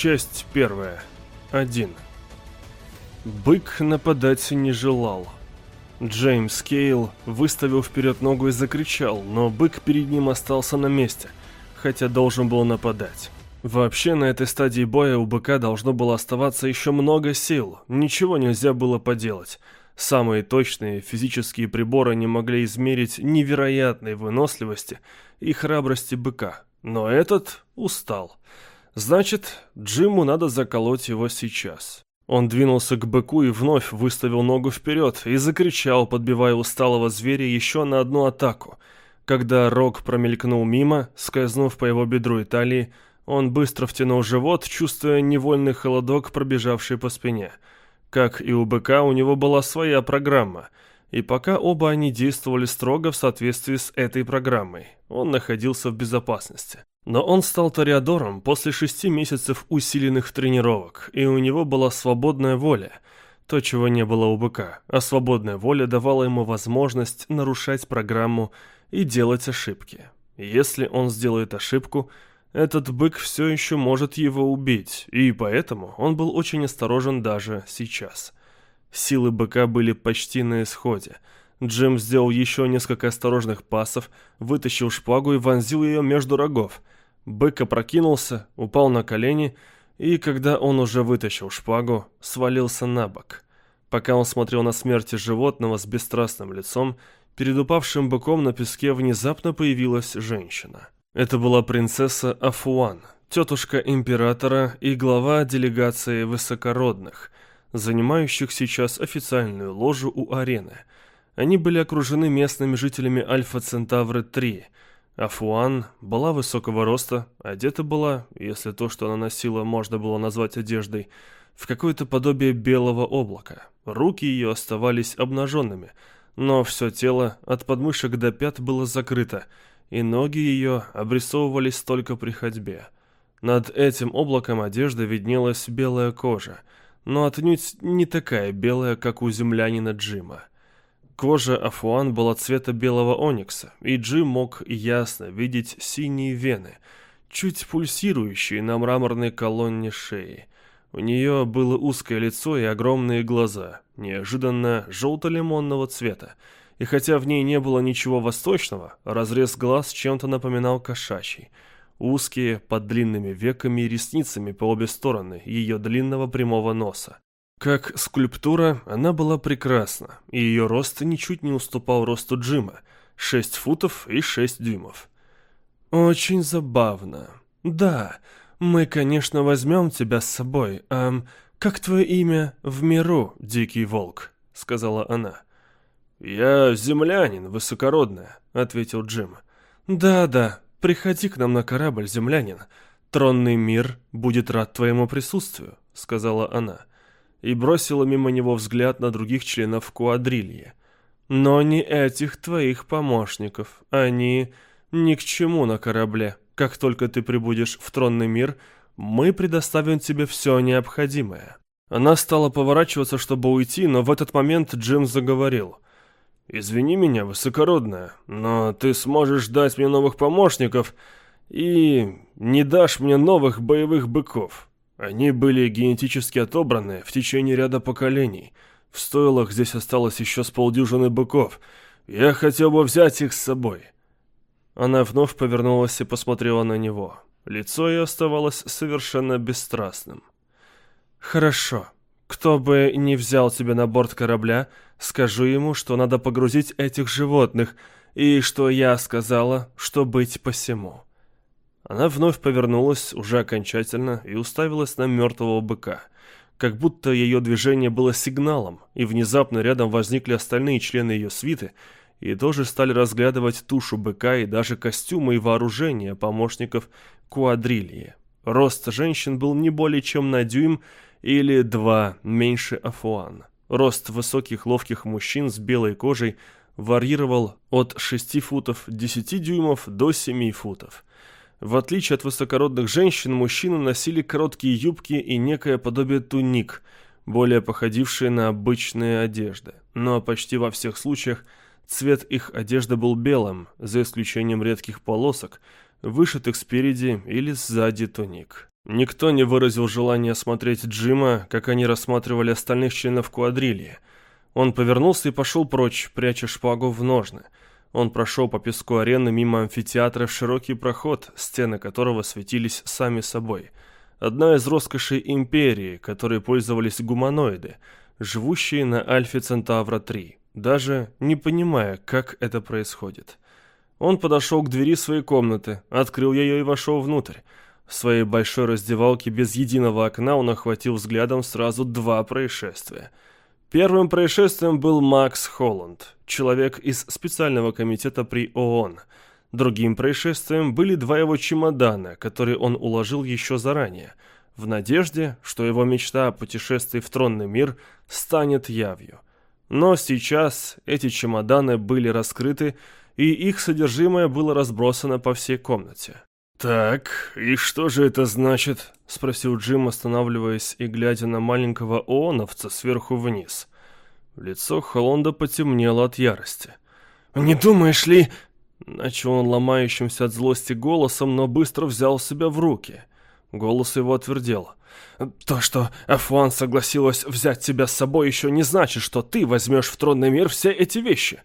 Часть первая. Один. Бык нападать не желал. Джеймс Кейл выставил вперед ногу и закричал, но бык перед ним остался на месте, хотя должен был нападать. Вообще, на этой стадии боя у быка должно было оставаться еще много сил, ничего нельзя было поделать. Самые точные физические приборы не могли измерить невероятной выносливости и храбрости быка. Но этот устал. Значит, Джиму надо заколоть его сейчас. Он двинулся к быку и вновь выставил ногу вперед и закричал, подбивая усталого зверя еще на одну атаку. Когда рог промелькнул мимо, скользнув по его бедру и талии, он быстро втянул живот, чувствуя невольный холодок, пробежавший по спине. Как и у быка, у него была своя программа, и пока оба они действовали строго в соответствии с этой программой, он находился в безопасности. Но он стал ториадором после шести месяцев усиленных тренировок, и у него была свободная воля, то, чего не было у быка, а свободная воля давала ему возможность нарушать программу и делать ошибки. Если он сделает ошибку – этот бык все еще может его убить, и поэтому он был очень осторожен даже сейчас. Силы быка были почти на исходе. Джим сделал еще несколько осторожных пасов, вытащил шпагу и вонзил ее между рогов. Бык опрокинулся, упал на колени, и когда он уже вытащил шпагу, свалился на бок. Пока он смотрел на смерти животного с бесстрастным лицом, перед упавшим быком на песке внезапно появилась женщина. Это была принцесса Афуан, тетушка императора и глава делегации высокородных, занимающих сейчас официальную ложу у арены. Они были окружены местными жителями Альфа-Центавры-3. Афуан была высокого роста, одета была, если то, что она носила, можно было назвать одеждой, в какое-то подобие белого облака. Руки ее оставались обнаженными, но все тело от подмышек до пят было закрыто – и ноги ее обрисовывались только при ходьбе. Над этим облаком одежды виднелась белая кожа, но отнюдь не такая белая, как у землянина Джима. Кожа Афуан была цвета белого оникса, и Джим мог ясно видеть синие вены, чуть пульсирующие на мраморной колонне шеи. У нее было узкое лицо и огромные глаза, неожиданно желто-лимонного цвета, и хотя в ней не было ничего восточного, разрез глаз чем-то напоминал кошачий. Узкие, под длинными веками и ресницами по обе стороны ее длинного прямого носа. Как скульптура, она была прекрасна, и ее рост ничуть не уступал росту Джима – 6 футов и 6 дюймов. «Очень забавно. Да, мы, конечно, возьмем тебя с собой. А как твое имя в миру, Дикий Волк?» – сказала она. «Я землянин, высокородная», — ответил Джим. «Да-да, приходи к нам на корабль, землянин. Тронный мир будет рад твоему присутствию», — сказала она. И бросила мимо него взгляд на других членов куадрильи. «Но не этих твоих помощников. Они ни к чему на корабле. Как только ты прибудешь в тронный мир, мы предоставим тебе все необходимое». Она стала поворачиваться, чтобы уйти, но в этот момент Джим заговорил — «Извини меня, высокородная, но ты сможешь дать мне новых помощников и не дашь мне новых боевых быков. Они были генетически отобраны в течение ряда поколений. В стойлах здесь осталось еще с полдюжины быков. Я хотел бы взять их с собой». Она вновь повернулась и посмотрела на него. Лицо ее оставалось совершенно бесстрастным. «Хорошо», кто бы ни взял тебя на борт корабля, скажу ему, что надо погрузить этих животных, и что я сказала, что быть посему». Она вновь повернулась уже окончательно и уставилась на мертвого быка, как будто ее движение было сигналом, и внезапно рядом возникли остальные члены ее свиты и тоже стали разглядывать тушу быка и даже костюмы и вооружение помощников куадрильи. Рост женщин был не более чем на дюйм, или два меньше Афуан. Рост высоких ловких мужчин с белой кожей варьировал от 6 футов 10 дюймов до 7 футов. В отличие от высокородных женщин, мужчины носили короткие юбки и некое подобие туник, более походившие на обычные одежды. Но почти во всех случаях цвет их одежды был белым, за исключением редких полосок, вышитых спереди или сзади туник. Никто не выразил желания смотреть Джима, как они рассматривали остальных членов квадрильи. Он повернулся и пошел прочь, пряча шпагу в ножны. Он прошел по песку арены мимо амфитеатра в широкий проход, стены которого светились сами собой. Одна из роскошей империи, которой пользовались гуманоиды, живущие на Альфе Центавра-3, даже не понимая, как это происходит. Он подошел к двери своей комнаты, открыл ее и вошел внутрь. В своей большой раздевалке без единого окна он охватил взглядом сразу два происшествия. Первым происшествием был Макс Холланд, человек из специального комитета при ООН. Другим происшествием были два его чемодана, которые он уложил еще заранее, в надежде, что его мечта о путешествии в тронный мир станет явью. Но сейчас эти чемоданы были раскрыты, и их содержимое было разбросано по всей комнате. «Так, и что же это значит?» — спросил Джим, останавливаясь и глядя на маленького ооновца сверху вниз. Лицо Холланда потемнело от ярости. «Не думаешь ли...» — начал он ломающимся от злости голосом, но быстро взял себя в руки. Голос его отвердел. «То, что Афуан согласилась взять тебя с собой, еще не значит, что ты возьмешь в тронный мир все эти вещи».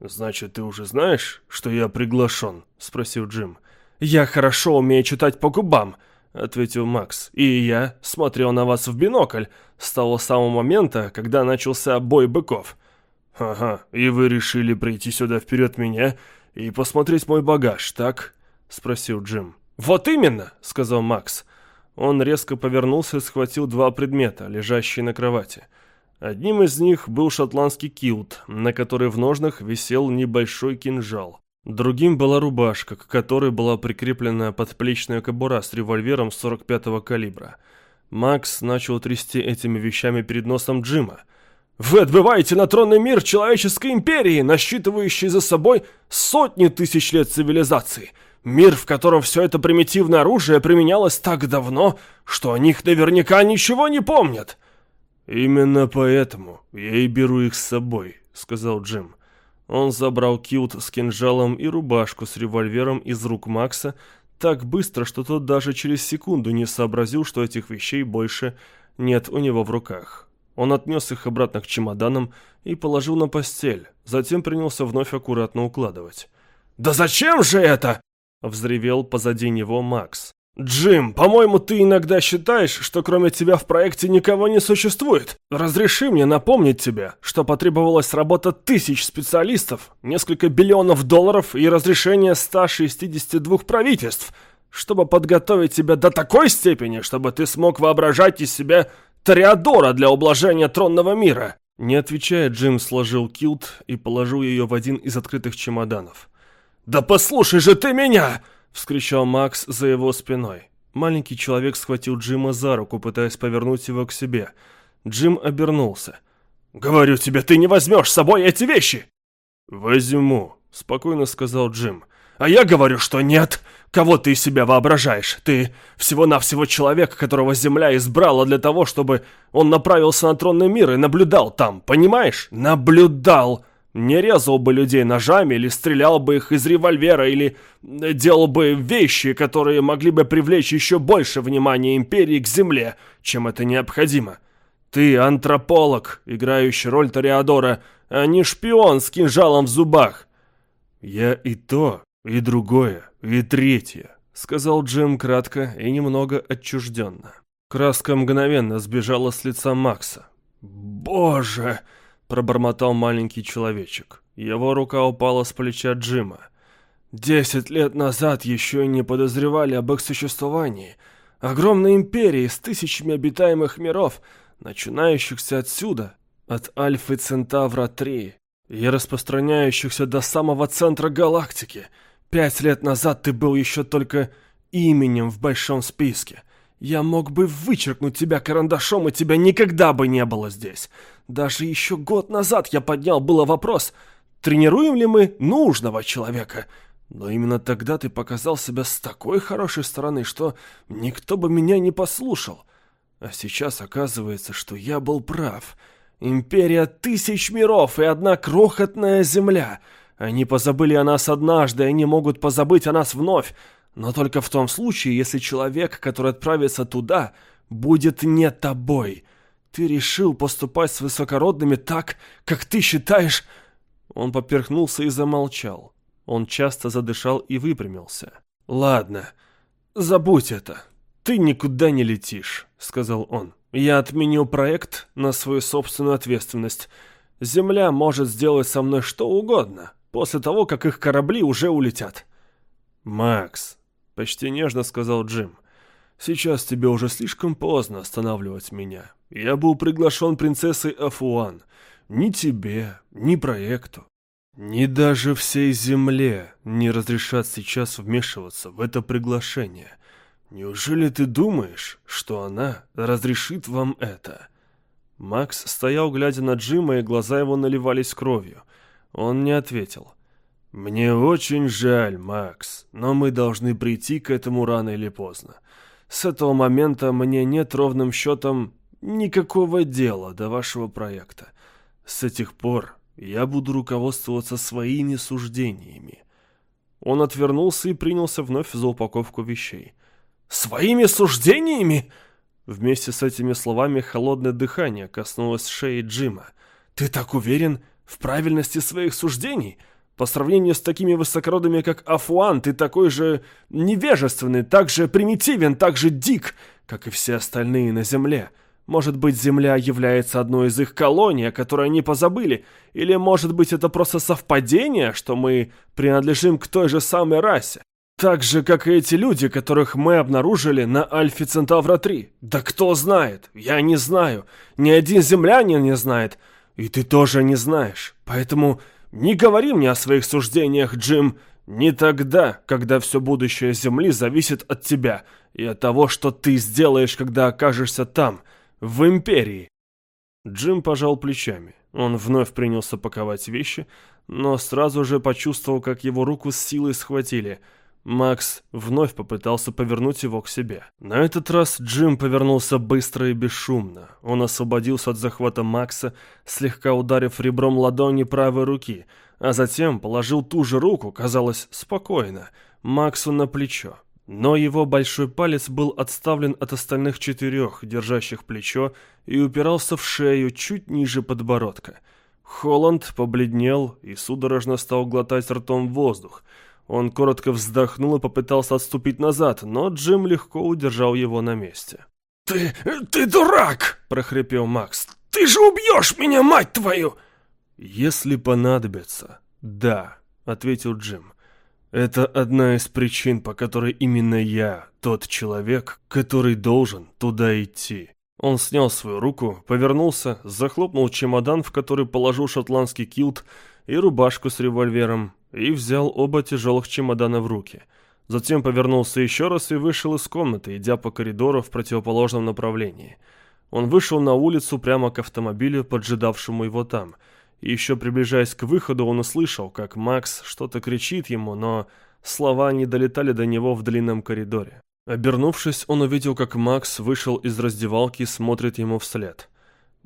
«Значит, ты уже знаешь, что я приглашен?» — спросил Джим. «Я хорошо умею читать по губам», — ответил Макс. «И я смотрел на вас в бинокль с того самого момента, когда начался бой быков». «Ага, и вы решили прийти сюда вперед меня и посмотреть мой багаж, так?» — спросил Джим. «Вот именно!» — сказал Макс. Он резко повернулся и схватил два предмета, лежащие на кровати. Одним из них был шотландский килт, на который в ножнах висел небольшой кинжал. Другим была рубашка, к которой была прикреплена подплечная кобура с револьвером 45-го калибра. Макс начал трясти этими вещами перед носом Джима. «Вы отбываете на тронный мир человеческой империи, насчитывающей за собой сотни тысяч лет цивилизации. Мир, в котором все это примитивное оружие применялось так давно, что о них наверняка ничего не помнят». «Именно поэтому я и беру их с собой», — сказал Джим. Он забрал килт с кинжалом и рубашку с револьвером из рук Макса так быстро, что тот даже через секунду не сообразил, что этих вещей больше нет у него в руках. Он отнес их обратно к чемоданам и положил на постель, затем принялся вновь аккуратно укладывать. «Да зачем же это?» — взревел позади него Макс. «Джим, по-моему, ты иногда считаешь, что кроме тебя в проекте никого не существует. Разреши мне напомнить тебе, что потребовалась работа тысяч специалистов, несколько биллионов долларов и разрешение 162 правительств, чтобы подготовить тебя до такой степени, чтобы ты смог воображать из себя Тореадора для ублажения тронного мира». Не отвечая, Джим сложил килт и положил ее в один из открытых чемоданов. «Да послушай же ты меня!» Вскричал Макс за его спиной. Маленький человек схватил Джима за руку, пытаясь повернуть его к себе. Джим обернулся. «Говорю тебе, ты не возьмешь с собой эти вещи!» «Возьму», — спокойно сказал Джим. «А я говорю, что нет! Кого ты из себя воображаешь? Ты всего-навсего человек, которого Земля избрала для того, чтобы он направился на тронный мир и наблюдал там, понимаешь? Наблюдал!» Не резал бы людей ножами или стрелял бы их из револьвера или э, делал бы вещи, которые могли бы привлечь еще больше внимания империи к земле, чем это необходимо. Ты антрополог, играющий роль Тореадора, а не шпион с кинжалом в зубах. Я и то, и другое, и третье, сказал Джим кратко и немного отчужденно. Краска мгновенно сбежала с лица Макса. «Боже!» Пробормотал маленький человечек. Его рука упала с плеча Джима. Десять лет назад еще и не подозревали об их существовании. Огромной империи с тысячами обитаемых миров, начинающихся отсюда, от Альфы Центавра-3, и распространяющихся до самого центра галактики. Пять лет назад ты был еще только именем в большом списке. Я мог бы вычеркнуть тебя карандашом, и тебя никогда бы не было здесь. Даже еще год назад я поднял было вопрос, тренируем ли мы нужного человека. Но именно тогда ты показал себя с такой хорошей стороны, что никто бы меня не послушал. А сейчас оказывается, что я был прав. Империя тысяч миров и одна крохотная земля. Они позабыли о нас однажды, они могут позабыть о нас вновь. Но только в том случае, если человек, который отправится туда, будет не тобой. Ты решил поступать с высокородными так, как ты считаешь...» Он поперхнулся и замолчал. Он часто задышал и выпрямился. «Ладно, забудь это. Ты никуда не летишь», — сказал он. «Я отменю проект на свою собственную ответственность. Земля может сделать со мной что угодно, после того, как их корабли уже улетят». «Макс», — почти нежно сказал Джим, — «сейчас тебе уже слишком поздно останавливать меня. Я был приглашен принцессой Афуан. Ни тебе, ни проекту. Ни даже всей земле не разрешат сейчас вмешиваться в это приглашение. Неужели ты думаешь, что она разрешит вам это?» Макс стоял, глядя на Джима, и глаза его наливались кровью. Он не ответил. «Мне очень жаль, Макс, но мы должны прийти к этому рано или поздно. С этого момента мне нет ровным счетом никакого дела до вашего проекта. С этих пор я буду руководствоваться своими суждениями». Он отвернулся и принялся вновь за упаковку вещей. «Своими суждениями?» Вместе с этими словами холодное дыхание коснулось шеи Джима. «Ты так уверен в правильности своих суждений?» По сравнению с такими высокородами, как Афуан, ты такой же невежественный, так же примитивен, так же дик, как и все остальные на Земле. Может быть, Земля является одной из их колоний, о которой они позабыли, или, может быть, это просто совпадение, что мы принадлежим к той же самой расе. Так же, как и эти люди, которых мы обнаружили на Альфе Центавра-3. Да кто знает? Я не знаю. Ни один землянин не знает. И ты тоже не знаешь. Поэтому не говори мне о своих суждениях, Джим, не тогда, когда все будущее Земли зависит от тебя и от того, что ты сделаешь, когда окажешься там, в Империи. Джим пожал плечами. Он вновь принялся паковать вещи, но сразу же почувствовал, как его руку с силой схватили. Макс вновь попытался повернуть его к себе. На этот раз Джим повернулся быстро и бесшумно. Он освободился от захвата Макса, слегка ударив ребром ладони правой руки, а затем положил ту же руку, казалось, спокойно, Максу на плечо. Но его большой палец был отставлен от остальных четырех, держащих плечо, и упирался в шею чуть ниже подбородка. Холланд побледнел и судорожно стал глотать ртом воздух. Он коротко вздохнул и попытался отступить назад, но Джим легко удержал его на месте. «Ты... ты дурак!» – прохрипел Макс. «Ты же убьешь меня, мать твою!» «Если понадобится, да», – ответил Джим. Это одна из причин, по которой именно я тот человек, который должен туда идти. Он снял свою руку, повернулся, захлопнул чемодан, в который положил шотландский килт и рубашку с револьвером, и взял оба тяжелых чемодана в руки. Затем повернулся еще раз и вышел из комнаты, идя по коридору в противоположном направлении. Он вышел на улицу прямо к автомобилю, поджидавшему его там – и еще приближаясь к выходу, он услышал, как Макс что-то кричит ему, но слова не долетали до него в длинном коридоре. Обернувшись, он увидел, как Макс вышел из раздевалки и смотрит ему вслед.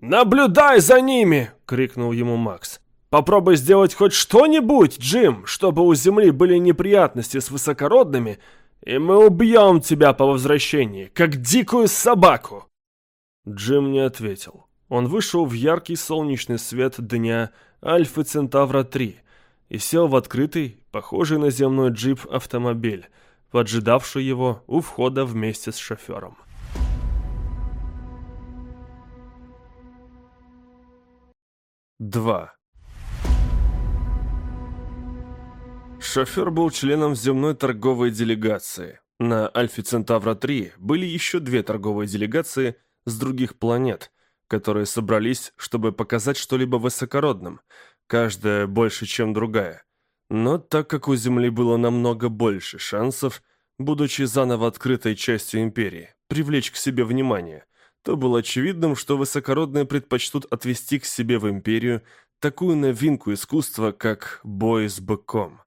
«Наблюдай за ними!» — крикнул ему Макс. «Попробуй сделать хоть что-нибудь, Джим, чтобы у Земли были неприятности с высокородными, и мы убьем тебя по возвращении, как дикую собаку!» Джим не ответил. Он вышел в яркий солнечный свет дня Альфы Центавра-3 и сел в открытый, похожий на земной джип автомобиль, поджидавший его у входа вместе с шофером. Два. Шофер был членом земной торговой делегации. На Альфе Центавра-3 были еще две торговые делегации с других планет – которые собрались, чтобы показать что-либо высокородным, каждая больше, чем другая. Но так как у Земли было намного больше шансов, будучи заново открытой частью Империи, привлечь к себе внимание, то было очевидным, что высокородные предпочтут отвести к себе в Империю такую новинку искусства, как бой с быком.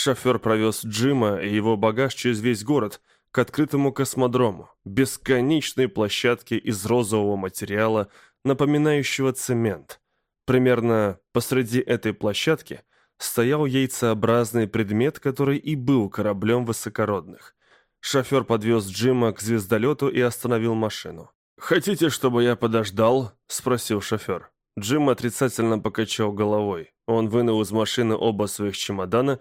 Шофер провез Джима и его багаж через весь город – к открытому космодрому, бесконечной площадке из розового материала, напоминающего цемент. Примерно посреди этой площадки стоял яйцеобразный предмет, который и был кораблем высокородных. Шофер подвез Джима к звездолету и остановил машину. «Хотите, чтобы я подождал?» – спросил шофер. Джим отрицательно покачал головой. Он вынул из машины оба своих чемодана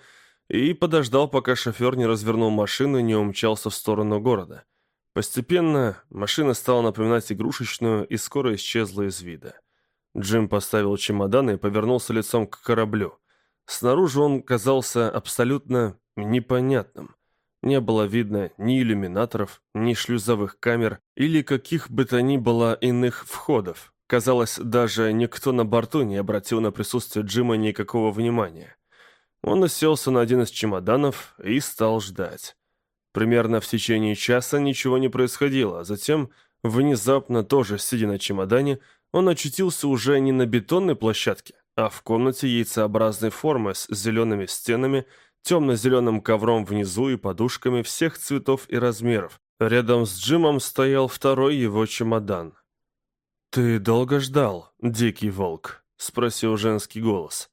и подождал, пока шофер не развернул машину и не умчался в сторону города. Постепенно машина стала напоминать игрушечную и скоро исчезла из вида. Джим поставил чемоданы и повернулся лицом к кораблю. Снаружи он казался абсолютно непонятным. Не было видно ни иллюминаторов, ни шлюзовых камер или каких бы то ни было иных входов. Казалось, даже никто на борту не обратил на присутствие Джима никакого внимания. Он уселся на один из чемоданов и стал ждать. Примерно в течение часа ничего не происходило, а затем, внезапно тоже сидя на чемодане, он очутился уже не на бетонной площадке, а в комнате яйцеобразной формы с зелеными стенами, темно-зеленым ковром внизу и подушками всех цветов и размеров. Рядом с Джимом стоял второй его чемодан. «Ты долго ждал, дикий волк?» — спросил женский голос.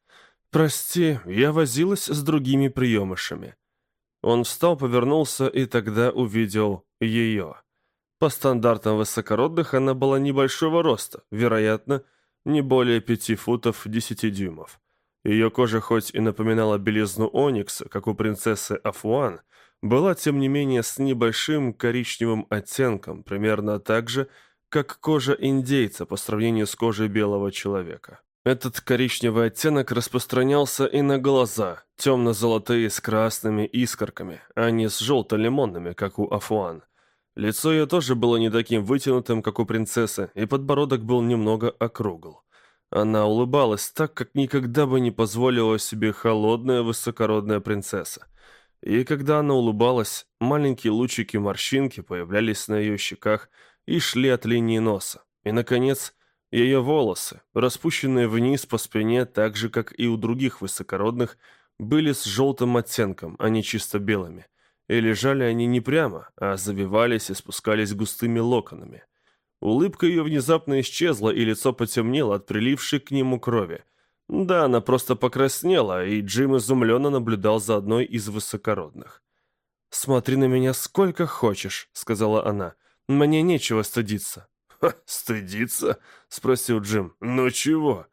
«Прости, я возилась с другими приемышами». Он встал, повернулся и тогда увидел ее. По стандартам высокородных она была небольшого роста, вероятно, не более пяти футов десяти дюймов. Ее кожа хоть и напоминала белизну оникса, как у принцессы Афуан, была тем не менее с небольшим коричневым оттенком, примерно так же, как кожа индейца по сравнению с кожей белого человека. Этот коричневый оттенок распространялся и на глаза, темно-золотые с красными искорками, а не с желто-лимонными, как у Афуан – Лицо ее тоже было не таким вытянутым, как у принцессы, и подбородок был немного округл. Она улыбалась так, как никогда бы не позволила себе холодная высокородная принцесса. И когда она улыбалась, маленькие лучики морщинки появлялись на ее щеках и шли от линии носа. И, наконец, ее волосы, распущенные вниз по спине, так же, как и у других высокородных, были с желтым оттенком, а не чисто белыми и лежали они не прямо, а завивались и спускались густыми локонами. Улыбка ее внезапно исчезла, и лицо потемнело от прилившей к нему крови. Да, она просто покраснела, и Джим изумленно наблюдал за одной из высокородных. «Смотри на меня сколько хочешь», — сказала она. «Мне нечего стыдиться». «Ха, стыдиться?» — спросил Джим. «Ну чего?»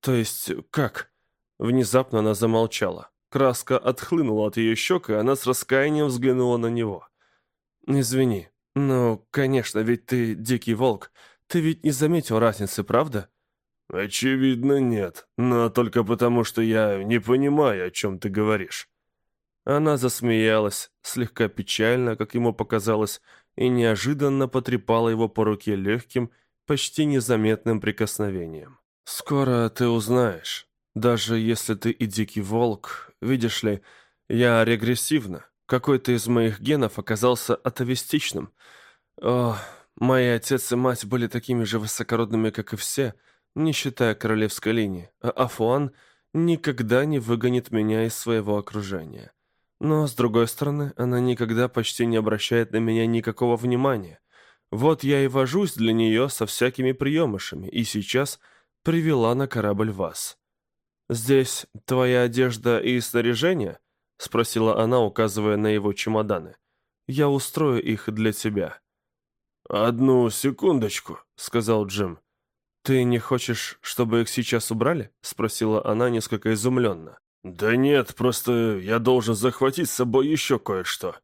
«То есть как?» Внезапно она замолчала. Краска отхлынула от ее щек, и она с раскаянием взглянула на него. «Извини, ну, конечно, ведь ты дикий волк. Ты ведь не заметил разницы, правда?» «Очевидно, нет. Но только потому, что я не понимаю, о чем ты говоришь». Она засмеялась, слегка печально, как ему показалось, и неожиданно потрепала его по руке легким, почти незаметным прикосновением. «Скоро ты узнаешь. Даже если ты и дикий волк, видишь ли, я регрессивна. Какой-то из моих генов оказался атовистичным. О, мои отец и мать были такими же высокородными, как и все, не считая королевской линии, а Афуан никогда не выгонит меня из своего окружения. Но, с другой стороны, она никогда почти не обращает на меня никакого внимания. Вот я и вожусь для нее со всякими приемышами, и сейчас привела на корабль вас. «Здесь твоя одежда и снаряжение?» — спросила она, указывая на его чемоданы. «Я устрою их для тебя». «Одну секундочку», — сказал Джим. «Ты не хочешь, чтобы их сейчас убрали?» — спросила она несколько изумленно. «Да нет, просто я должен захватить с собой еще кое-что.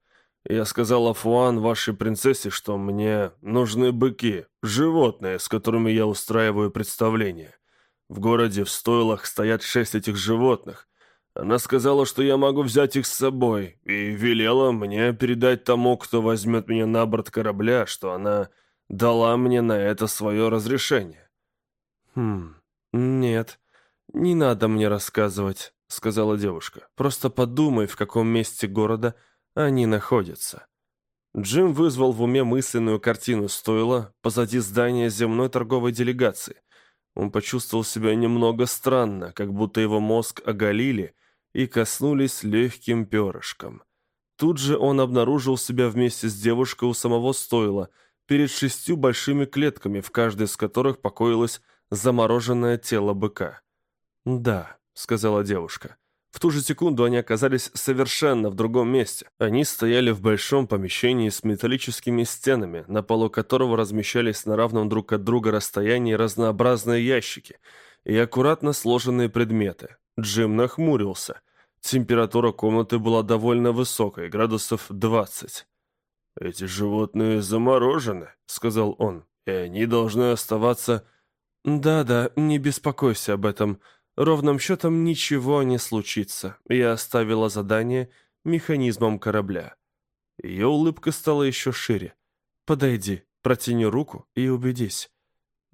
Я сказал Афуан, вашей принцессе, что мне нужны быки, животные, с которыми я устраиваю представление. В городе в стойлах стоят шесть этих животных. Она сказала, что я могу взять их с собой, и велела мне передать тому, кто возьмет меня на борт корабля, что она дала мне на это свое разрешение. «Хм, нет, не надо мне рассказывать», — сказала девушка. «Просто подумай, в каком месте города они находятся». Джим вызвал в уме мысленную картину стойла позади здания земной торговой делегации — он почувствовал себя немного странно, как будто его мозг оголили и коснулись легким перышком. Тут же он обнаружил себя вместе с девушкой у самого стойла, перед шестью большими клетками, в каждой из которых покоилось замороженное тело быка. «Да», — сказала девушка, В ту же секунду они оказались совершенно в другом месте. Они стояли в большом помещении с металлическими стенами, на полу которого размещались на равном друг от друга расстоянии разнообразные ящики и аккуратно сложенные предметы. Джим нахмурился. Температура комнаты была довольно высокой, градусов 20. «Эти животные заморожены», — сказал он, — «и они должны оставаться...» «Да-да, не беспокойся об этом. Ровным счетом ничего не случится. Я оставила задание механизмом корабля». Ее улыбка стала еще шире. «Подойди, протяни руку и убедись».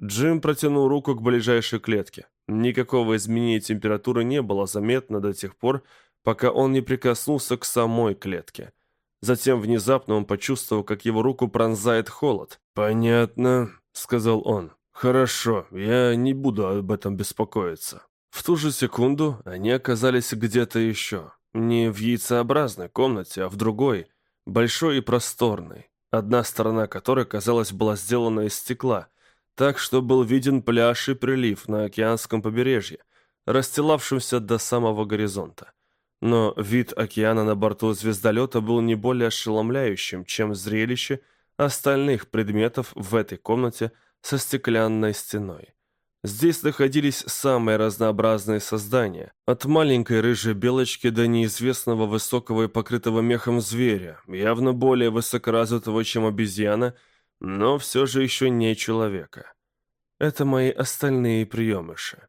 Джим протянул руку к ближайшей клетке. Никакого изменения температуры не было заметно до тех пор, пока он не прикоснулся к самой клетке. Затем внезапно он почувствовал, как его руку пронзает холод. «Понятно», — сказал он. «Хорошо, я не буду об этом беспокоиться». В ту же секунду они оказались где-то еще. Не в яйцеобразной комнате, а в другой, большой и просторной, одна сторона которой, казалось, была сделана из стекла, так что был виден пляж и прилив на океанском побережье, расстилавшемся до самого горизонта. Но вид океана на борту звездолета был не более ошеломляющим, чем зрелище остальных предметов в этой комнате со стеклянной стеной. Здесь находились самые разнообразные создания, от маленькой рыжей белочки до неизвестного высокого и покрытого мехом зверя, явно более высокоразвитого, чем обезьяна, но все же еще не человека. Это мои остальные приемыши.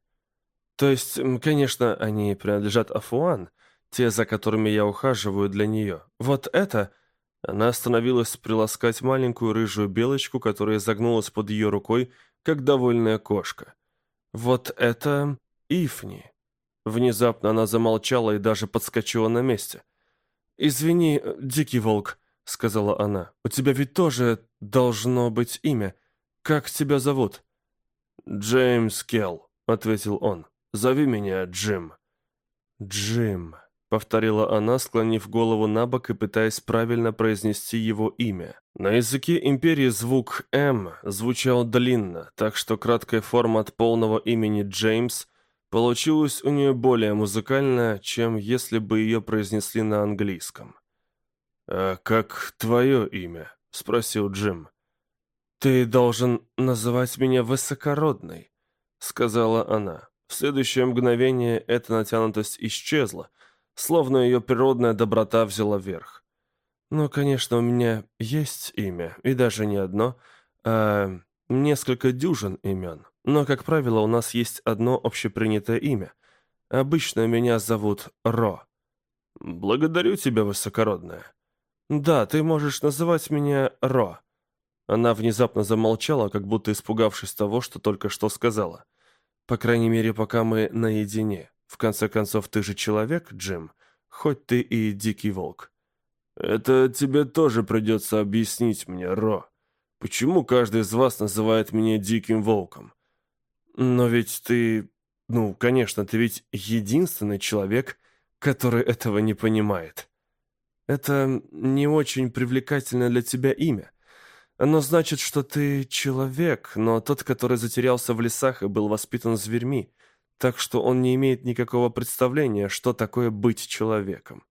То есть, конечно, они принадлежат Афуан, те, за которыми я ухаживаю для нее. Вот это...» Она остановилась приласкать маленькую рыжую белочку, которая загнулась под ее рукой, как довольная кошка. «Вот это... Ифни». Внезапно она замолчала и даже подскочила на месте. «Извини, дикий волк», — сказала она, — «у тебя ведь тоже должно быть имя. Как тебя зовут?» «Джеймс Келл», — ответил он. «Зови меня Джим». «Джим», повторила она, склонив голову на бок и пытаясь правильно произнести его имя. На языке империи звук «М» звучал длинно, так что краткая форма от полного имени Джеймс получилась у нее более музыкальная, чем если бы ее произнесли на английском. «А как твое имя?» — спросил Джим. «Ты должен называть меня высокородной», — сказала она. В следующее мгновение эта натянутость исчезла, словно ее природная доброта взяла верх. Ну, конечно, у меня есть имя, и даже не одно, а несколько дюжин имен. Но, как правило, у нас есть одно общепринятое имя. Обычно меня зовут Ро. Благодарю тебя, высокородная. Да, ты можешь называть меня Ро. Она внезапно замолчала, как будто испугавшись того, что только что сказала. По крайней мере, пока мы наедине. В конце концов, ты же человек, Джим, хоть ты и дикий волк. Это тебе тоже придется объяснить мне, Ро. Почему каждый из вас называет меня диким волком? Но ведь ты... Ну, конечно, ты ведь единственный человек, который этого не понимает. Это не очень привлекательное для тебя имя. Оно значит, что ты человек, но тот, который затерялся в лесах и был воспитан зверьми так что он не имеет никакого представления, что такое быть человеком.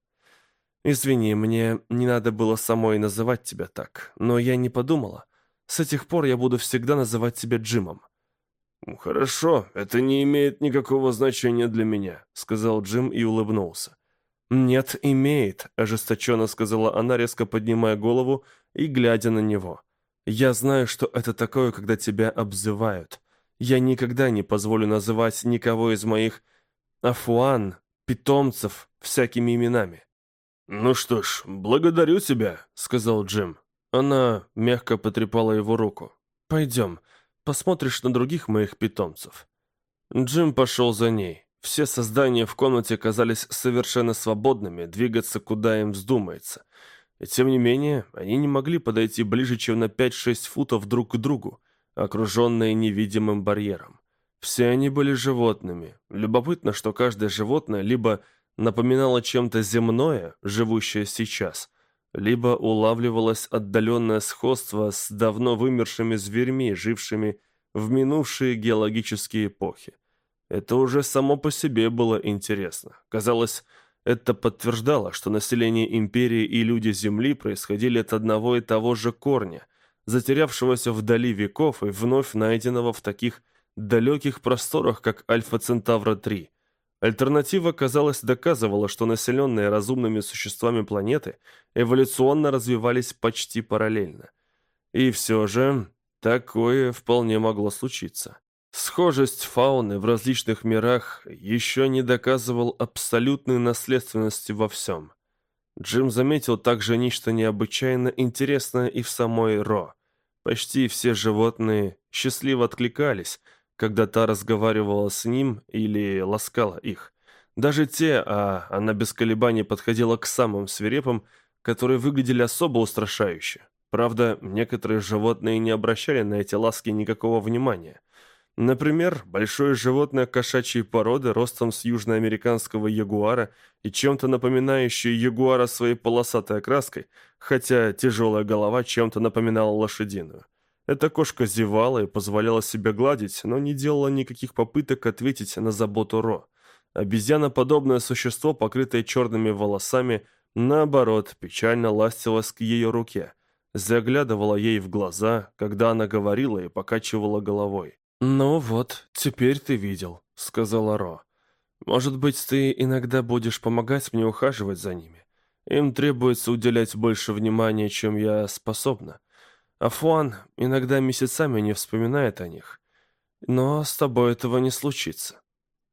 Извини, мне не надо было самой называть тебя так, но я не подумала. С этих пор я буду всегда называть тебя Джимом. «Хорошо, это не имеет никакого значения для меня», — сказал Джим и улыбнулся. «Нет, имеет», — ожесточенно сказала она, резко поднимая голову и глядя на него. «Я знаю, что это такое, когда тебя обзывают. Я никогда не позволю называть никого из моих афуан, питомцев, всякими именами. «Ну что ж, благодарю тебя», — сказал Джим. Она мягко потрепала его руку. «Пойдем, посмотришь на других моих питомцев». Джим пошел за ней. Все создания в комнате казались совершенно свободными, двигаться куда им вздумается. И тем не менее, они не могли подойти ближе, чем на 5-6 футов друг к другу окруженные невидимым барьером. Все они были животными. Любопытно, что каждое животное либо напоминало чем-то земное, живущее сейчас, либо улавливалось отдаленное сходство с давно вымершими зверьми, жившими в минувшие геологические эпохи. Это уже само по себе было интересно. Казалось, это подтверждало, что население империи и люди Земли происходили от одного и того же корня, затерявшегося вдали веков и вновь найденного в таких далеких просторах, как Альфа-Центавра-3. Альтернатива, казалось, доказывала, что населенные разумными существами планеты эволюционно развивались почти параллельно. И все же такое вполне могло случиться. Схожесть фауны в различных мирах еще не доказывал абсолютной наследственности во всем. Джим заметил также нечто необычайно интересное и в самой Ро. Почти все животные счастливо откликались, когда та разговаривала с ним или ласкала их. Даже те, а она без колебаний подходила к самым свирепым, которые выглядели особо устрашающе. Правда, некоторые животные не обращали на эти ласки никакого внимания. Например, большое животное кошачьей породы ростом с южноамериканского ягуара и чем-то напоминающее ягуара своей полосатой окраской, хотя тяжелая голова чем-то напоминала лошадиную. Эта кошка зевала и позволяла себя гладить, но не делала никаких попыток ответить на заботу Ро. Обезьяноподобное существо, покрытое черными волосами, наоборот, печально ластилось к ее руке, заглядывала ей в глаза, когда она говорила и покачивала головой. «Ну вот, теперь ты видел», — сказала Ро. «Может быть, ты иногда будешь помогать мне ухаживать за ними. Им требуется уделять больше внимания, чем я способна. А Фуан иногда месяцами не вспоминает о них. Но с тобой этого не случится.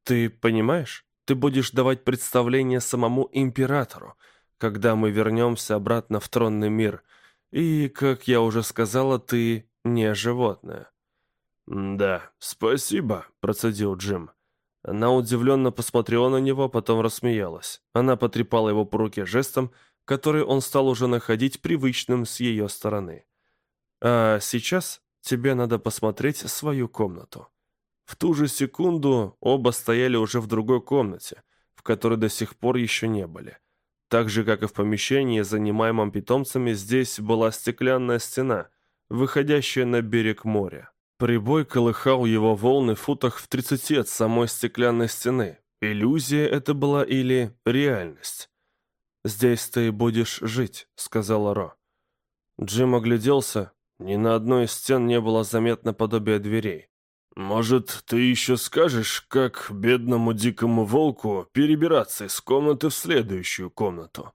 Ты понимаешь? Ты будешь давать представление самому императору, когда мы вернемся обратно в тронный мир. И, как я уже сказала, ты не животное». «Да, спасибо», — процедил Джим. Она удивленно посмотрела на него, потом рассмеялась. Она потрепала его по руке жестом, который он стал уже находить привычным с ее стороны. «А сейчас тебе надо посмотреть свою комнату». В ту же секунду оба стояли уже в другой комнате, в которой до сих пор еще не были. Так же, как и в помещении, занимаемом питомцами, здесь была стеклянная стена, выходящая на берег моря. Прибой колыхал его волны в футах в тридцати от самой стеклянной стены. Иллюзия это была или реальность? «Здесь ты будешь жить», — сказала Ро. Джим огляделся. Ни на одной из стен не было заметно подобия дверей. «Может, ты еще скажешь, как бедному дикому волку перебираться из комнаты в следующую комнату?»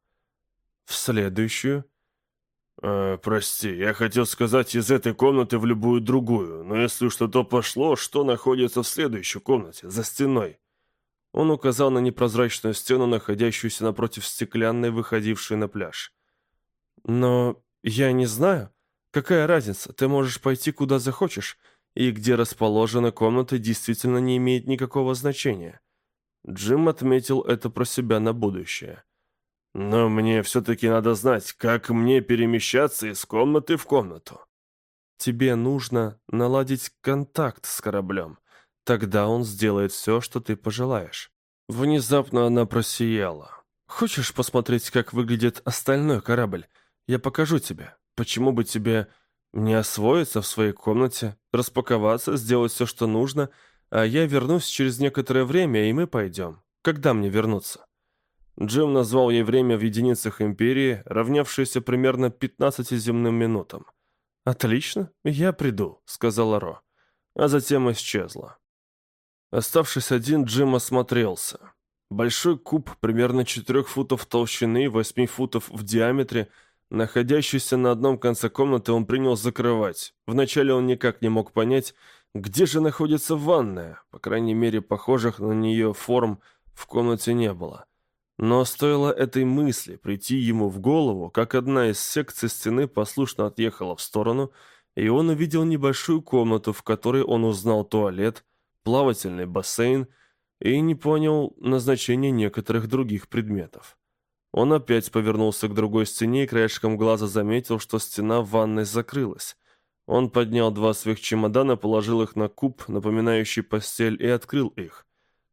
«В следующую?» «Э, «Прости, я хотел сказать из этой комнаты в любую другую, но если что-то пошло, что находится в следующей комнате, за стеной?» Он указал на непрозрачную стену, находящуюся напротив стеклянной, выходившей на пляж. «Но я не знаю. Какая разница? Ты можешь пойти куда захочешь, и где расположена комната действительно не имеет никакого значения». Джим отметил это про себя на будущее. Но мне все-таки надо знать, как мне перемещаться из комнаты в комнату. Тебе нужно наладить контакт с кораблем. Тогда он сделает все, что ты пожелаешь. Внезапно она просияла. Хочешь посмотреть, как выглядит остальной корабль? Я покажу тебе. Почему бы тебе не освоиться в своей комнате, распаковаться, сделать все, что нужно, а я вернусь через некоторое время, и мы пойдем. Когда мне вернуться? Джим назвал ей время в единицах империи, равнявшееся примерно 15 земным минутам. «Отлично, я приду», — сказала Ро. А затем исчезла. Оставшись один, Джим осмотрелся. Большой куб примерно 4 футов толщины и 8 футов в диаметре, находящийся на одном конце комнаты, он принял закрывать. Вначале он никак не мог понять, где же находится ванная, по крайней мере, похожих на нее форм в комнате не было. Но стоило этой мысли прийти ему в голову, как одна из секций стены послушно отъехала в сторону, и он увидел небольшую комнату, в которой он узнал туалет, плавательный бассейн и не понял назначения некоторых других предметов. Он опять повернулся к другой стене и краешком глаза заметил, что стена в ванной закрылась. Он поднял два своих чемодана, положил их на куб, напоминающий постель, и открыл их.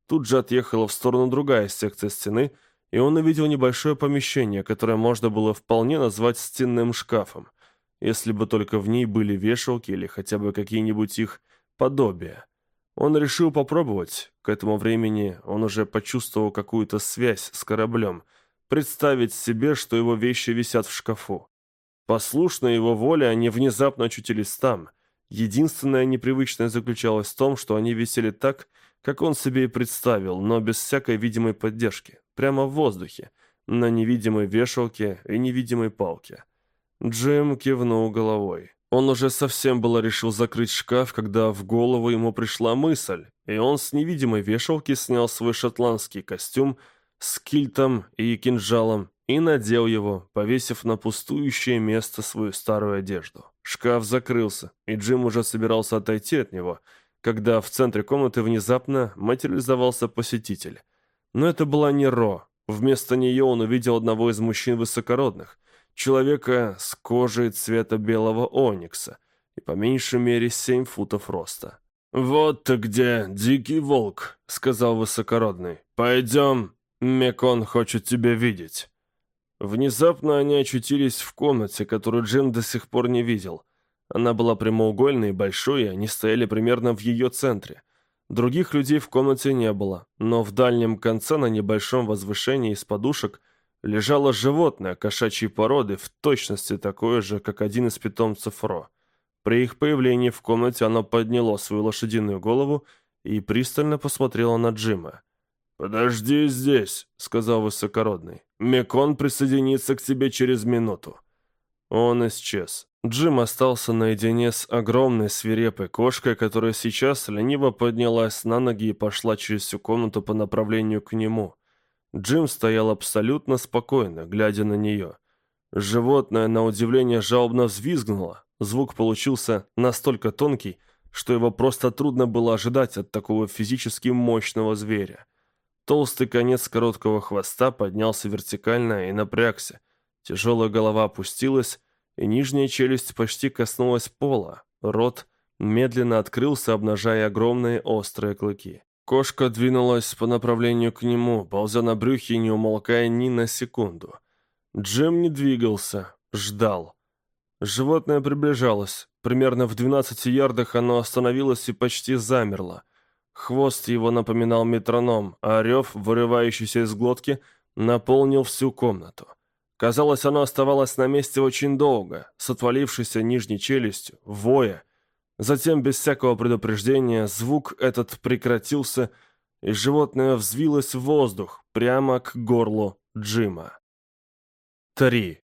Тут же отъехала в сторону другая секция стены – и он увидел небольшое помещение, которое можно было вполне назвать стенным шкафом, если бы только в ней были вешалки или хотя бы какие-нибудь их подобия. Он решил попробовать. К этому времени он уже почувствовал какую-то связь с кораблем. Представить себе, что его вещи висят в шкафу. Послушно его воле они внезапно очутились там. Единственное непривычное заключалось в том, что они висели так, как он себе и представил, но без всякой видимой поддержки, прямо в воздухе, на невидимой вешалке и невидимой палке. Джим кивнул головой. Он уже совсем было решил закрыть шкаф, когда в голову ему пришла мысль, и он с невидимой вешалки снял свой шотландский костюм с кильтом и кинжалом и надел его, повесив на пустующее место свою старую одежду. Шкаф закрылся, и Джим уже собирался отойти от него, когда в центре комнаты внезапно материализовался посетитель. Но это была не Ро. Вместо нее он увидел одного из мужчин высокородных, человека с кожей цвета белого оникса и по меньшей мере семь футов роста. «Вот ты где, дикий волк», — сказал высокородный. «Пойдем, Мекон хочет тебя видеть». Внезапно они очутились в комнате, которую Джим до сих пор не видел. Она была прямоугольной и большой, и они стояли примерно в ее центре. Других людей в комнате не было, но в дальнем конце на небольшом возвышении из подушек лежало животное кошачьей породы, в точности такое же, как один из питомцев Ро. При их появлении в комнате оно подняло свою лошадиную голову и пристально посмотрело на Джима. «Подожди здесь», — сказал высокородный. «Мекон присоединится к тебе через минуту». Он исчез. Джим остался наедине с огромной свирепой кошкой, которая сейчас лениво поднялась на ноги и пошла через всю комнату по направлению к нему. Джим стоял абсолютно спокойно, глядя на нее. Животное, на удивление, жалобно взвизгнуло. Звук получился настолько тонкий, что его просто трудно было ожидать от такого физически мощного зверя. Толстый конец короткого хвоста поднялся вертикально и напрягся. Тяжелая голова опустилась, и нижняя челюсть почти коснулась пола. Рот медленно открылся, обнажая огромные острые клыки. Кошка двинулась по направлению к нему, ползя на брюхе не умолкая ни на секунду. Джим не двигался, ждал. Животное приближалось. Примерно в 12 ярдах оно остановилось и почти замерло. Хвост его напоминал метроном, а рев, вырывающийся из глотки, наполнил всю комнату. Казалось, оно оставалось на месте очень долго, с отвалившейся нижней челюстью, воя. Затем, без всякого предупреждения, звук этот прекратился, и животное взвилось в воздух, прямо к горлу Джима. Три.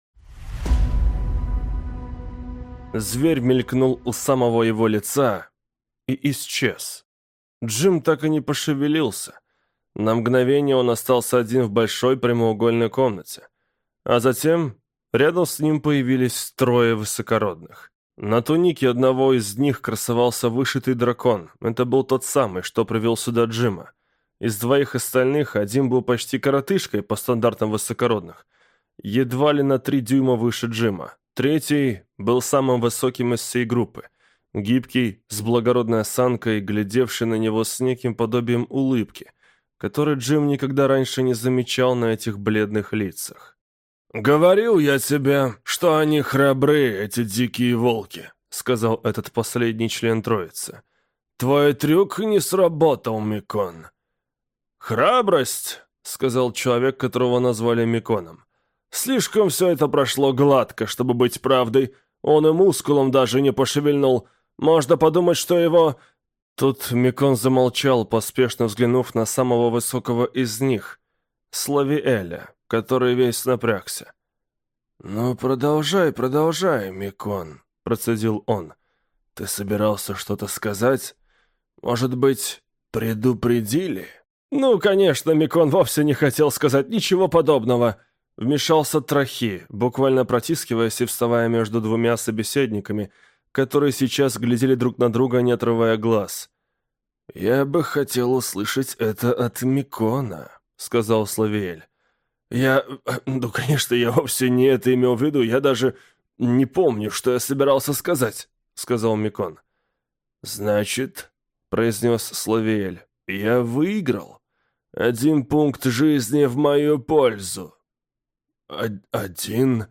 Зверь мелькнул у самого его лица и исчез. Джим так и не пошевелился. На мгновение он остался один в большой прямоугольной комнате. А затем рядом с ним появились трое высокородных. На тунике одного из них красовался вышитый дракон. Это был тот самый, что привел сюда Джима. Из двоих остальных один был почти коротышкой по стандартам высокородных. Едва ли на три дюйма выше Джима. Третий был самым высоким из всей группы – Гибкий, с благородной осанкой, глядевший на него с неким подобием улыбки, который Джим никогда раньше не замечал на этих бледных лицах. «Говорил я тебе, что они храбры, эти дикие волки», — сказал этот последний член троицы. «Твой трюк не сработал, Микон». «Храбрость», — сказал человек, которого назвали Миконом. «Слишком все это прошло гладко, чтобы быть правдой. Он и мускулом даже не пошевельнул. Можно подумать, что его...» Тут Микон замолчал, поспешно взглянув на самого высокого из них, Славиэля, который весь напрягся. «Ну, продолжай, продолжай, Микон», — процедил он. «Ты собирался что-то сказать? Может быть, предупредили?» «Ну, конечно, Микон вовсе не хотел сказать ничего подобного», — вмешался Трахи, буквально протискиваясь и вставая между двумя собеседниками — которые сейчас глядели друг на друга, не отрывая глаз. «Я бы хотел услышать это от Микона», — сказал Славиэль. «Я... Ну, конечно, я вовсе не это имел в виду, я даже не помню, что я собирался сказать», — сказал Микон. «Значит», — произнес Славиэль, — «я выиграл. Один пункт жизни в мою пользу». «Один...»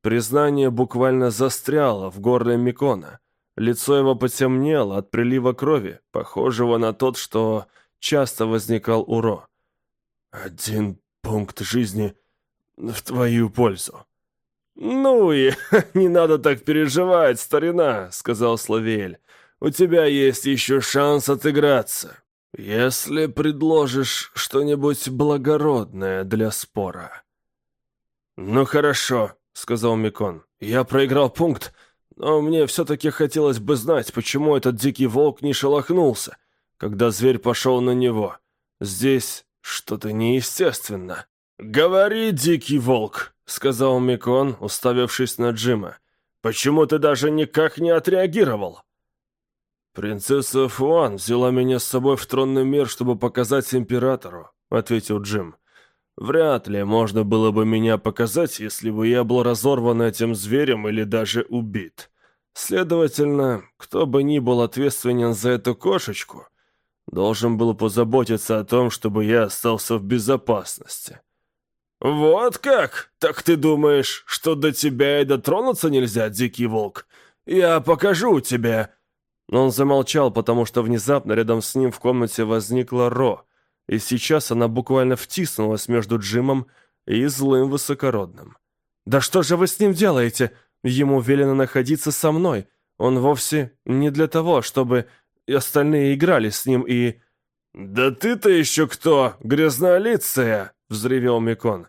Признание буквально застряло в горле Микона. Лицо его потемнело от прилива крови, похожего на тот, что часто возникал у Ро. «Один пункт жизни в твою пользу». «Ну и не надо так переживать, старина», — сказал Славель. «У тебя есть еще шанс отыграться, если предложишь что-нибудь благородное для спора». «Ну хорошо», — сказал Микон. «Я проиграл пункт, но мне все-таки хотелось бы знать, почему этот дикий волк не шелохнулся, когда зверь пошел на него. Здесь что-то неестественно». «Говори, дикий волк», — сказал Микон, уставившись на Джима. «Почему ты даже никак не отреагировал?» «Принцесса Фуан взяла меня с собой в тронный мир, чтобы показать императору», — ответил Джим. Вряд ли можно было бы меня показать, если бы я был разорван этим зверем или даже убит. Следовательно, кто бы ни был ответственен за эту кошечку, должен был позаботиться о том, чтобы я остался в безопасности. «Вот как? Так ты думаешь, что до тебя и дотронуться нельзя, дикий волк? Я покажу тебе!» Он замолчал, потому что внезапно рядом с ним в комнате возникла Ро — и сейчас она буквально втиснулась между Джимом и злым высокородным. «Да что же вы с ним делаете? Ему велено находиться со мной. Он вовсе не для того, чтобы остальные играли с ним и...» «Да ты-то еще кто, грязнолицая!» — взревел Микон.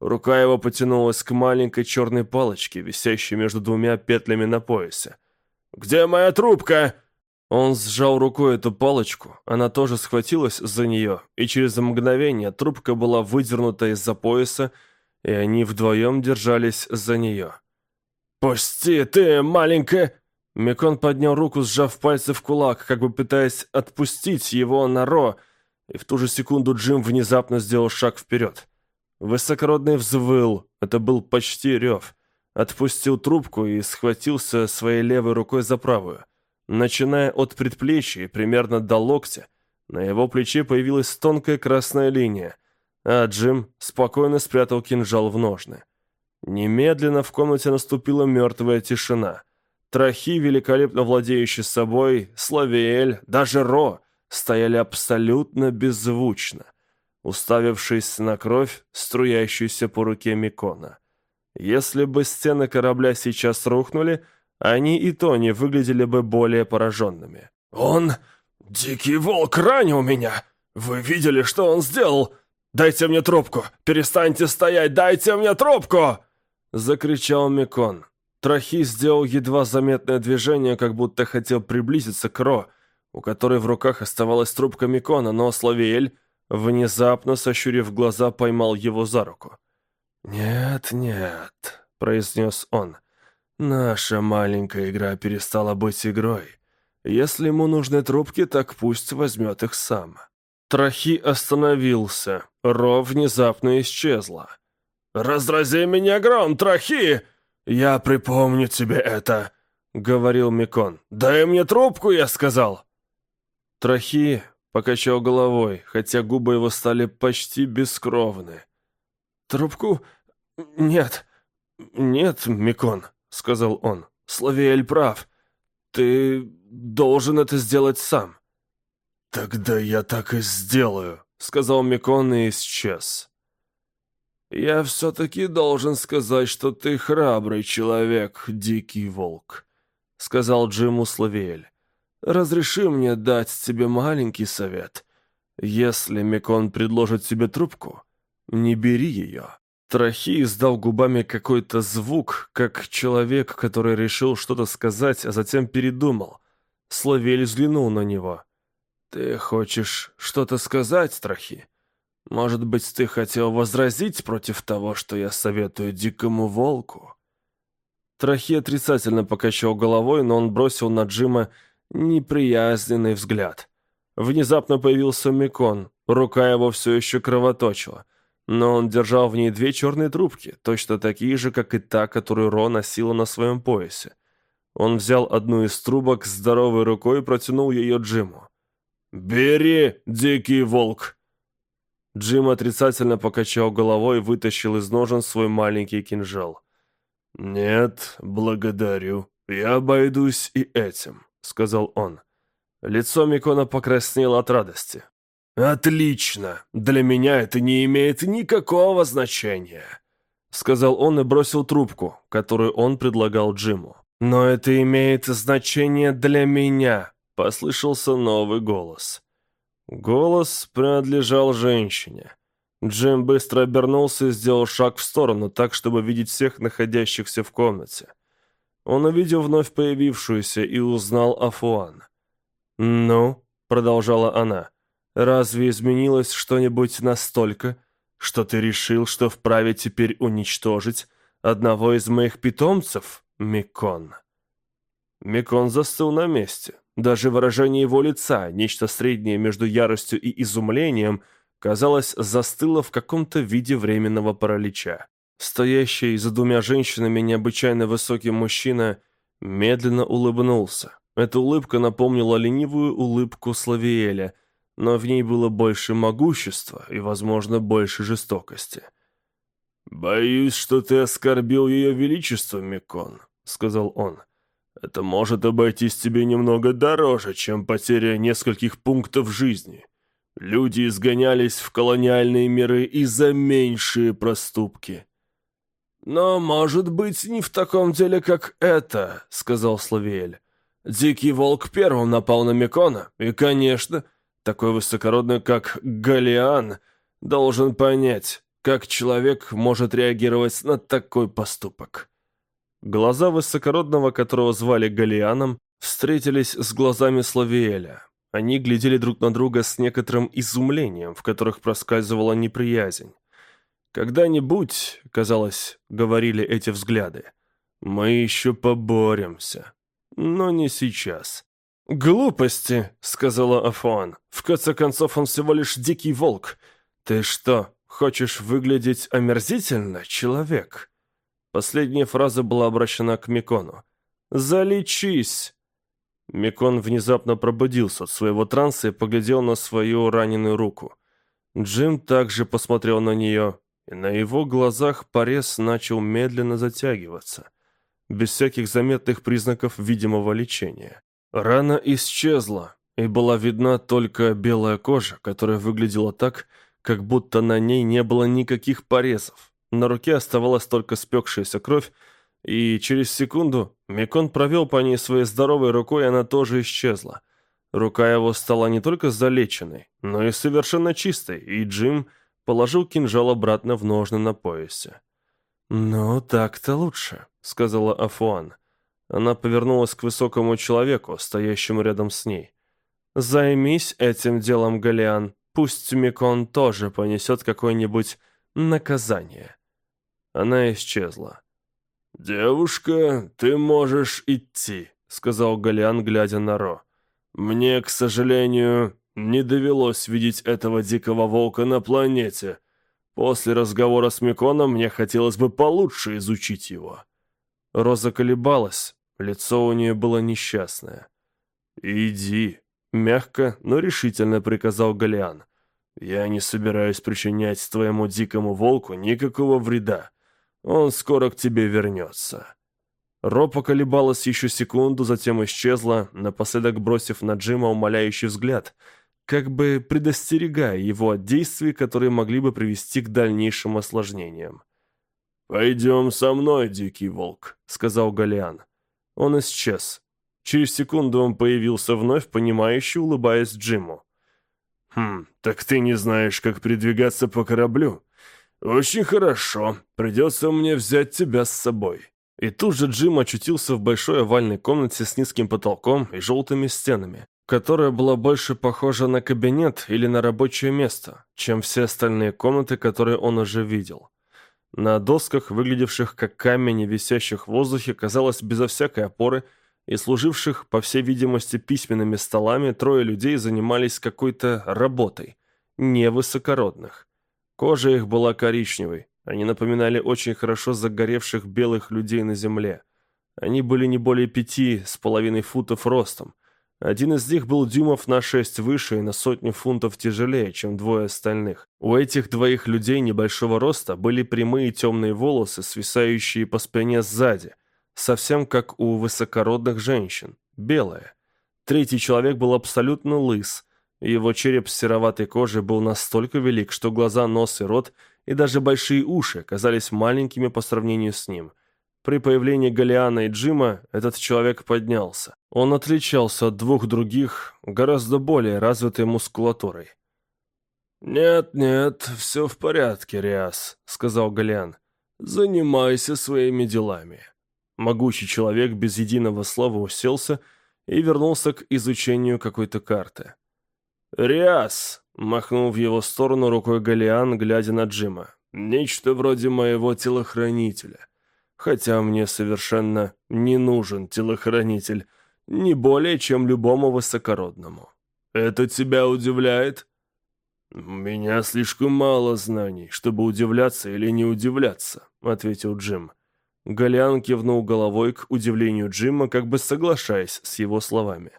Рука его потянулась к маленькой черной палочке, висящей между двумя петлями на поясе. «Где моя трубка?» Он сжал рукой эту палочку, она тоже схватилась за нее, и через мгновение трубка была выдернута из-за пояса, и они вдвоем держались за нее. «Пусти ты, маленькая!» Микон поднял руку, сжав пальцы в кулак, как бы пытаясь отпустить его на Ро, и в ту же секунду Джим внезапно сделал шаг вперед. Высокородный взвыл, это был почти рев. Отпустил трубку и схватился своей левой рукой за правую. Начиная от предплечья примерно до локтя, на его плече появилась тонкая красная линия, а Джим спокойно спрятал кинжал в ножны. Немедленно в комнате наступила мертвая тишина. Трахи, великолепно владеющие собой, Славиэль, даже Ро, стояли абсолютно беззвучно, уставившись на кровь, струящуюся по руке Микона. Если бы стены корабля сейчас рухнули, они и то не выглядели бы более пораженными. «Он... Дикий волк ранил меня! Вы видели, что он сделал? Дайте мне трубку! Перестаньте стоять! Дайте мне трубку!» Закричал Микон. Трахи сделал едва заметное движение, как будто хотел приблизиться к Ро, у которой в руках оставалась трубка Микона, но Славиэль, внезапно сощурив глаза, поймал его за руку. «Нет, нет», — произнес он, Наша маленькая игра перестала быть игрой. Если ему нужны трубки, так пусть возьмет их сам. Трахи остановился. Ро внезапно исчезла. «Разрази меня гром, Трахи! Я припомню тебе это!» — говорил Микон. «Дай мне трубку, я сказал!» Трахи покачал головой, хотя губы его стали почти бескровны. «Трубку? Нет, нет, Микон!» — сказал он. «Славиэль прав. Ты должен это сделать сам». «Тогда я так и сделаю», — сказал Микон и исчез. «Я все-таки должен сказать, что ты храбрый человек, дикий волк», — сказал Джиму Славиэль. «Разреши мне дать тебе маленький совет. Если Микон предложит тебе трубку, не бери ее. Трахи издал губами какой-то звук, как человек, который решил что-то сказать, а затем передумал. Славель взглянул на него. «Ты хочешь что-то сказать, Трахи? Может быть, ты хотел возразить против того, что я советую дикому волку?» Трахи отрицательно покачал головой, но он бросил на Джима неприязненный взгляд. Внезапно появился Микон, рука его все еще кровоточила но он держал в ней две черные трубки, точно такие же, как и та, которую Ро носила на своем поясе. Он взял одну из трубок здоровой рукой и протянул ее Джиму. «Бери, дикий волк!» Джим отрицательно покачал головой и вытащил из ножен свой маленький кинжал. «Нет, благодарю», я обойдусь и этим», — сказал он. Лицо Микона покраснело от радости. «Отлично! Для меня это не имеет никакого значения!» Сказал он и бросил трубку, которую он предлагал Джиму. «Но это имеет значение для меня!» Послышался новый голос. Голос принадлежал женщине. Джим быстро обернулся и сделал шаг в сторону, так, чтобы видеть всех находящихся в комнате. Он увидел вновь появившуюся и узнал Афуан. «Ну?» — продолжала она. «Разве изменилось что-нибудь настолько, что ты решил, что вправе теперь уничтожить одного из моих питомцев, Микон?» Микон застыл на месте. Даже выражение его лица, нечто среднее между яростью и изумлением — казалось, застыла в каком-то виде временного паралича. Стоящий за двумя женщинами необычайно высокий мужчина медленно улыбнулся. Эта улыбка напомнила ленивую улыбку Славиэля, но в ней было больше могущества и, возможно, больше жестокости. «Боюсь, что ты оскорбил ее величество, Микон», — сказал он. «Это может обойтись тебе немного дороже, чем потеря нескольких пунктов жизни. Люди изгонялись в колониальные миры из-за меньшие проступки. «Но, может быть, не в таком деле, как это», — сказал Славиэль. «Дикий волк первым напал на Микона, и, конечно, такой высокородный, как Галиан, должен понять, как человек может реагировать на такой поступок». Глаза высокородного, которого звали Галианом, встретились с глазами Славиэля. Они глядели друг на друга с некоторым изумлением, в которых проскальзывала неприязнь. «Когда-нибудь, казалось, говорили эти взгляды, мы еще поборемся, но не сейчас». «Глупости», — сказала Афуан. «В конце концов, он всего лишь дикий волк. Ты что, хочешь выглядеть омерзительно, человек?» Последняя фраза была обращена к Микону. «Залечись!» Микон внезапно пробудился от своего транса и поглядел на свою раненую руку. Джим также посмотрел на нее, и на его глазах порез начал медленно затягиваться, без всяких заметных признаков видимого лечения. Рана исчезла, и была видна только белая кожа, которая выглядела так, как будто на ней не было никаких порезов. На руке оставалась только спекшаяся кровь, и через секунду Микон провел по ней своей здоровой рукой, и она тоже исчезла. Рука его стала не только залеченной, но и совершенно чистой, и Джим положил кинжал обратно в ножны на поясе. «Ну, так-то лучше», — сказала Афуан. Она повернулась к высокому человеку, стоящему рядом с ней. «Займись этим делом, Галиан. Пусть Микон тоже понесет какое-нибудь наказание». Она исчезла. «Девушка, ты можешь идти», — сказал Галиан, глядя на Ро. «Мне, к сожалению, не довелось видеть этого дикого волка на планете. После разговора с Миконом мне хотелось бы получше изучить его». Роза колебалась, лицо у нее было несчастное. «Иди», — мягко, но решительно приказал Галиан. «Я не собираюсь причинять твоему дикому волку никакого вреда. Он скоро к тебе вернется». Ро поколебалась еще секунду, затем исчезла, напоследок бросив на Джима умоляющий взгляд, как бы предостерегая его от действий, которые могли бы привести к дальнейшим осложнениям. «Пойдем со мной, дикий волк», — сказал Галиан. Он исчез. Через секунду он появился вновь, понимающе улыбаясь Джиму. «Хм, так ты не знаешь, как передвигаться по кораблю?» «Очень хорошо. Придется мне взять тебя с собой». И тут же Джим очутился в большой овальной комнате с низким потолком и желтыми стенами, которая была больше похожа на кабинет или на рабочее место, чем все остальные комнаты, которые он уже видел. На досках, выглядевших как камень висящих в воздухе, казалось, безо всякой опоры, и служивших, по всей видимости, письменными столами, трое людей занимались какой-то работой, невысокородных. Кожа их была коричневой. Они напоминали очень хорошо загоревших белых людей на земле. Они были не более пяти с половиной футов ростом. Один из них был дюймов на шесть выше и на сотню фунтов тяжелее, чем двое остальных. У этих двоих людей небольшого роста были прямые темные волосы, свисающие по спине сзади, совсем как у высокородных женщин, белая. Третий человек был абсолютно лыс. Его череп с сероватой кожей был настолько велик, что глаза, нос и рот и даже большие уши казались маленькими по сравнению с ним. При появлении Галиана и Джима этот человек поднялся. Он отличался от двух других гораздо более развитой мускулатурой. «Нет-нет, все в порядке, Риас», — сказал Галиан. «Занимайся своими делами». Могучий человек без единого слова уселся и вернулся к изучению какой-то карты. «Риас!» — махнул в его сторону рукой Галиан, глядя на Джима. «Нечто вроде моего телохранителя. Хотя мне совершенно не нужен телохранитель, не более, чем любому высокородному. Это тебя удивляет?» «У меня слишком мало знаний, чтобы удивляться или не удивляться», — ответил Джим. Галиан кивнул головой к удивлению Джима, как бы соглашаясь с его словами.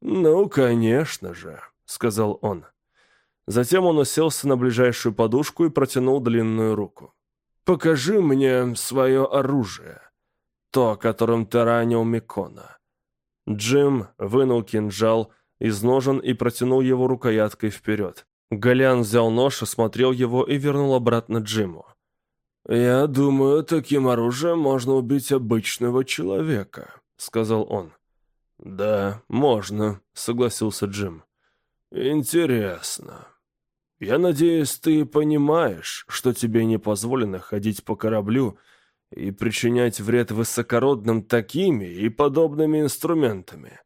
«Ну, конечно же», — сказал он. Затем он уселся на ближайшую подушку и протянул длинную руку. «Покажи мне свое оружие, то, которым ты ранил Микона». Джим вынул кинжал из ножен и протянул его рукояткой вперед. Галян взял нож, осмотрел его и вернул обратно Джиму. «Я думаю, таким оружием можно убить обычного человека», — сказал он. «Да, можно», — согласился Джим. «Интересно. Я надеюсь, ты понимаешь, что тебе не позволено ходить по кораблю и причинять вред высокородным такими и подобными инструментами».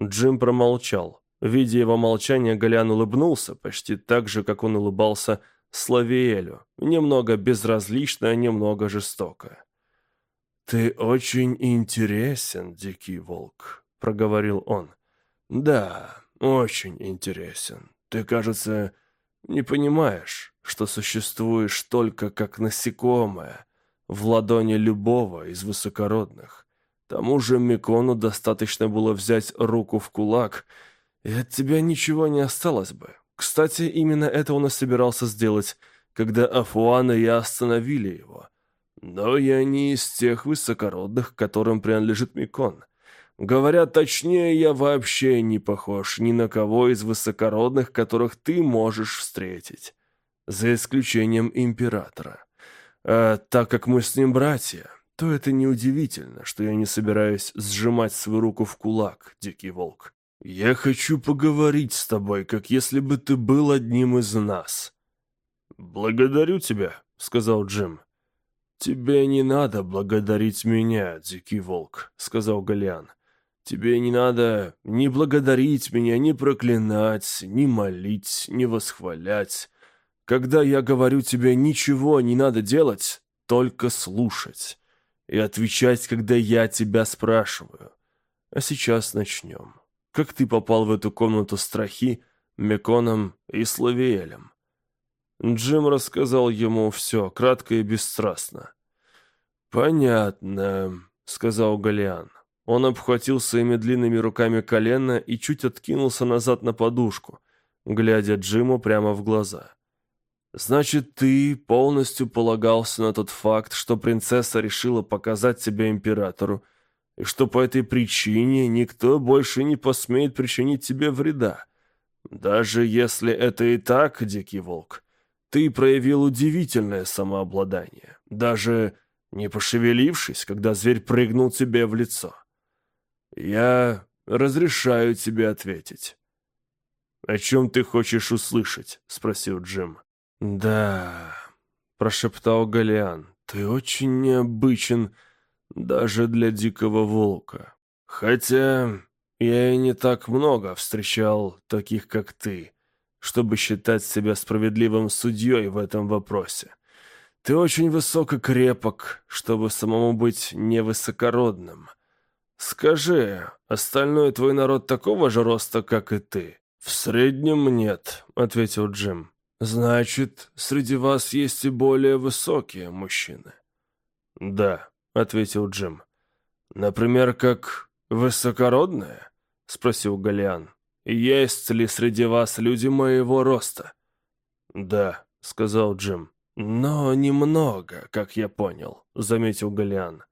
Джим промолчал. Видя его молчание, Галян улыбнулся, почти так же, как он улыбался Славиэлю, немного безразлично, немного жестоко. «Ты очень интересен, дикий волк», — проговорил он. «Да, очень интересен. Ты, кажется, не понимаешь, что существуешь только как насекомое в ладони любого из высокородных. Тому же Микону достаточно было взять руку в кулак, и от тебя ничего не осталось бы. Кстати, именно это он и собирался сделать, когда Афуан и я остановили его. Но я не из тех высокородных, которым принадлежит Микон. Говоря точнее, я вообще не похож ни на кого из высокородных, которых ты можешь встретить. За исключением императора. А так как мы с ним братья, то это неудивительно, что я не собираюсь сжимать свою руку в кулак, дикий волк. Я хочу поговорить с тобой, как если бы ты был одним из нас. Благодарю тебя, сказал Джим. Тебе не надо благодарить меня, дикий волк, сказал Галиан. Тебе не надо ни благодарить меня, ни проклинать, ни молить, ни восхвалять. Когда я говорю тебе ничего не надо делать, только слушать и отвечать, когда я тебя спрашиваю. А сейчас начнем как ты попал в эту комнату страхи Меконом и Славиэлем. Джим рассказал ему все, кратко и бесстрастно. «Понятно», — сказал Галиан. Он обхватил своими длинными руками колено и чуть откинулся назад на подушку, глядя Джиму прямо в глаза. «Значит, ты полностью полагался на тот факт, что принцесса решила показать себя императору, и что по этой причине никто больше не посмеет причинить тебе вреда. Даже если это и так, дикий волк, ты проявил удивительное самообладание, даже не пошевелившись, когда зверь прыгнул тебе в лицо. Я разрешаю тебе ответить. «О чем ты хочешь услышать?» — спросил Джим. «Да», — прошептал Галиан, — «ты очень необычен даже для дикого волка. Хотя я и не так много встречал таких, как ты, чтобы считать себя справедливым судьей в этом вопросе. Ты очень высоко крепок, чтобы самому быть невысокородным. Скажи, остальной твой народ такого же роста, как и ты? В среднем нет, ответил Джим. Значит, среди вас есть и более высокие мужчины. Да, — ответил Джим. «Например, как высокородная?» — спросил Галиан. «Есть ли среди вас люди моего роста?» «Да», — сказал Джим. «Но немного, как я понял», — заметил Галиан.